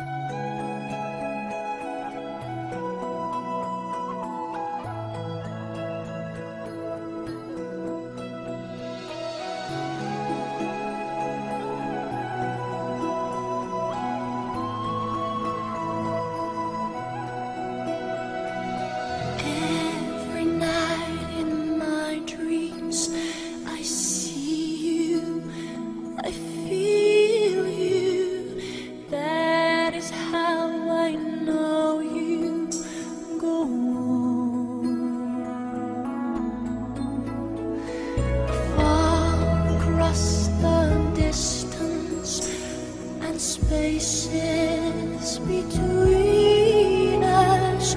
Música spaces between us.